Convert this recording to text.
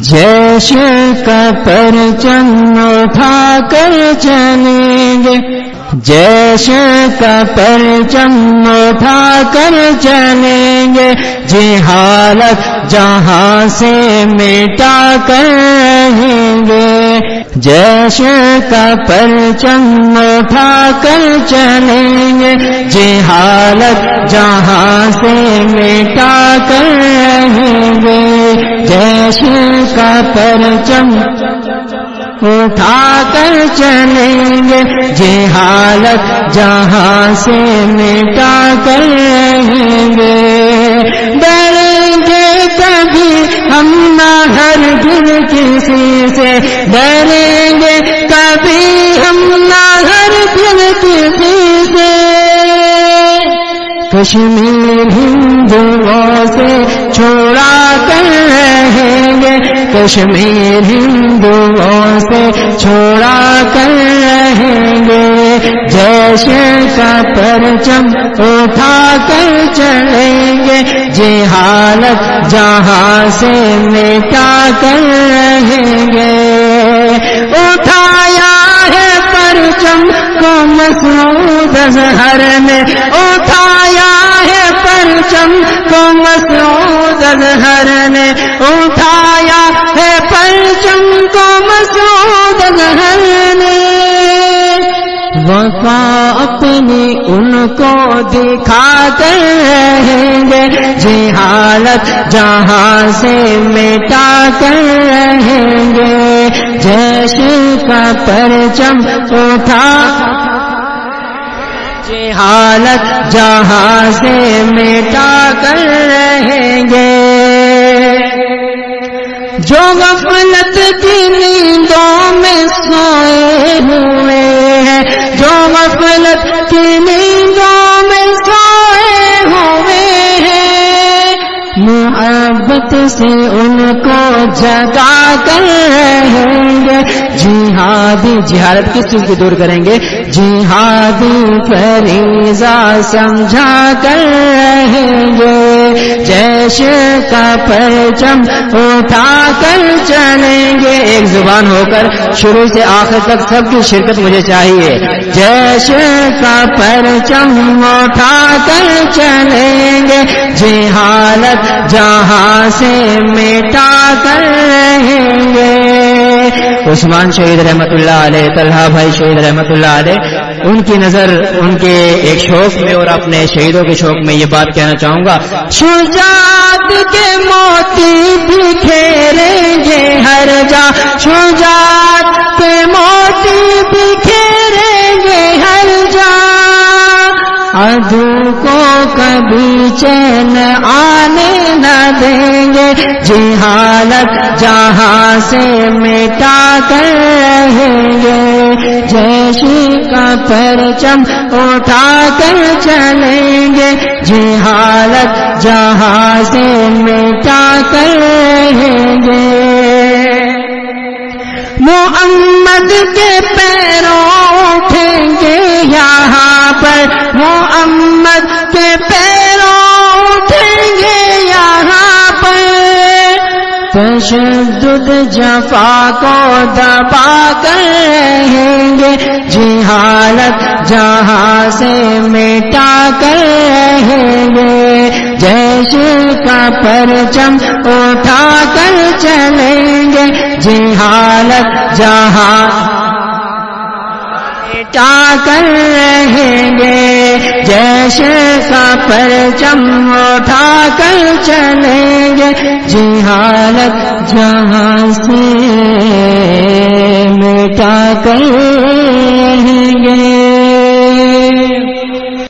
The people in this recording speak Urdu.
جیش کا پرچم اٹھا کر چلیں گے۔ جیش کا پرچم اٹھا کر چلیں گے۔ جی حالت جہاں سے مٹا کر رہیں جیش کا پرچم اٹھا کر چلیں گے۔ جی حالت جہاں سے مٹا کر رہیں گے۔ جیش کا پرچم اٹھا کر چلیں گے۔ جی حالت جہاں سے مٹا کر رہیں گے۔ ڈریں گے کبھی ہم نہ ہر دن کسی سے۔ ڈریں کشمیر ہندوؤں سے چھوڑا کر رہیں گے۔ کشمیر ہندوؤں سے چھوڑا کر رہیں گے۔ جیش کا پرچم اٹھا کر چلیں گے۔ جی حالت جہاں سے مٹا کر رہیں گے۔ اٹھایا ہے پرچم کو مسعود اظہر نے اٹھایا ہے پرچم کو مسعود اظہر نے اٹھایا ہے پرچم کو مسعود اظہر نے وفا اپنی ان کو دکھا کر رہیں گے جی حالت جہاں سے مٹا کر رہیں گے۔ جیش کا پرچم اٹھا۔ جہالت حالت جہاں سے مٹا کر رہیں گے۔ محبت سے ان کو جگا کر رہیں گے۔ جہادی جہارت کس چیز کی دور کریں گے؟ جہادی فریضہ سمجھا کر رہیں گے۔ جیش کا پرچم اٹھا کر چلیں گے۔ ایک زبان ہو کر شروع سے آخر تک سب کی شرکت مجھے چاہیے۔ جیش کا پرچم اٹھا کر چلیں گے۔ جی حالت جہاں سے مٹا عثمان شہید رحمت اللہ علیہ، طلحہ بھائی شہید رحمت اللہ علیہ، ان کی نظر، ان کے ایک شوق میں اور اپنے شہیدوں کے شوق میں یہ بات کہنا چاہوں گا۔ شجاعت کے موتی بکھیریں گے ہر جا۔ شجاعت کے موتی بکھیریں گے ہر جا۔ ادو کو کبھی چین آنے نہ دیں گے۔ جی حالت جہاں سے مٹا کر رہیں گے۔ جیشی کا پرچم اٹھا کر چلیں گے۔ جی حالت جہاں سے مٹا کر رہیں گے۔ محمد کے تشدد جفا کو دبا کر رہیں گے جی حالت جہاں سے مٹا کر رہیں گے جیش کا پرچم اٹھا کر چلیں گے جی جہاں مٹا کر رہیں گے۔ جیش کا پرچم اٹھا کر چلیں گے جی حالت جہاں سے مٹا کر